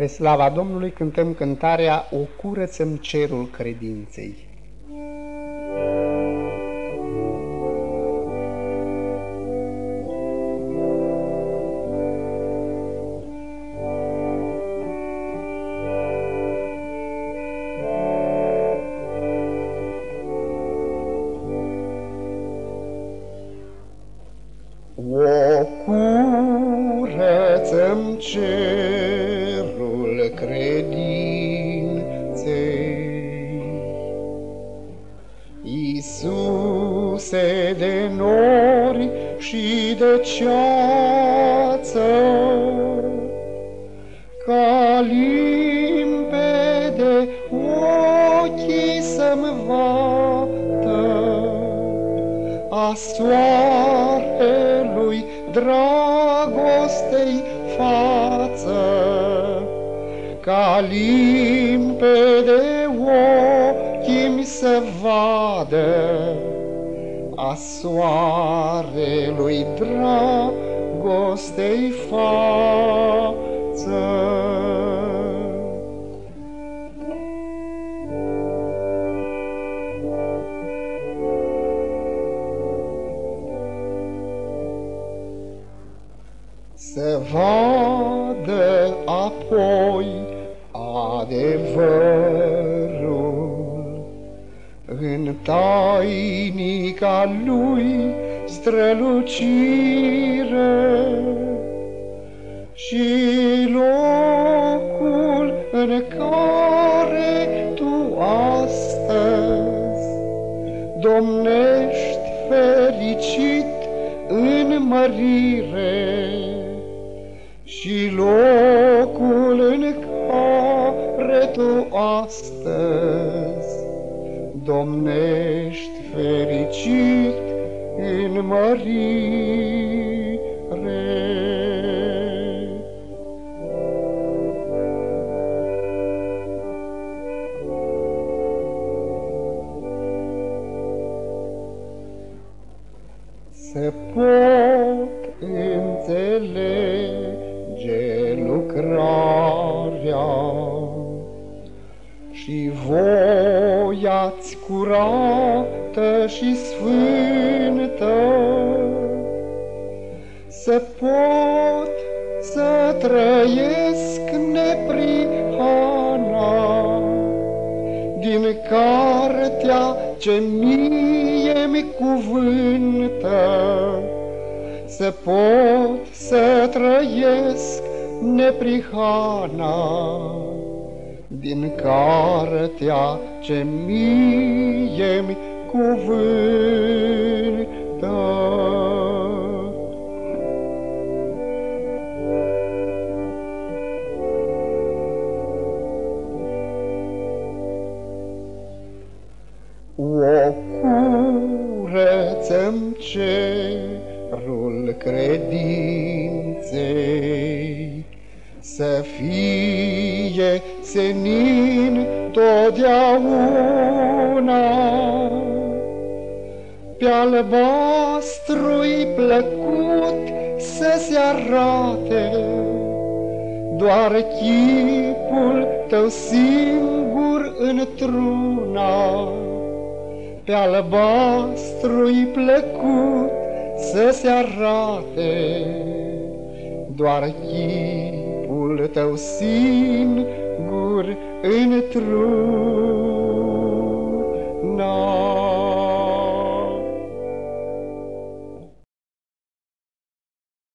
Pre slava Domnului cântăm cântarea O curăță-mi cerul credinței. O curăță-mi Iisuse de nori și de ceață, ca limpede ochii să-mi vadă a soarelui dragostei față, ca limpede ochii să vadă a soarelui dragostei față. Să vadă apoi adevărul în tainica lui strălucire. Și locul în care tu astăzi domnești fericit în mărire. Și locul în care tu astăzi domnești fericit în mărire. Se pot înțelege lucrarea și voia-ți curată și sfântă. Se pot să trăiesc neprihana din cartea ce mie-mi cuvântă. Să pot să trăiesc neprihana din cartea ce mie-mi cuvântă. O curăță-mi cerul credinței, Să fie senin totdeauna. Pe albastrui plăcut să se arate, Doar chipul tău singur într-una, pe albastrui plăcut să se arate, doar chipul tău singur într-un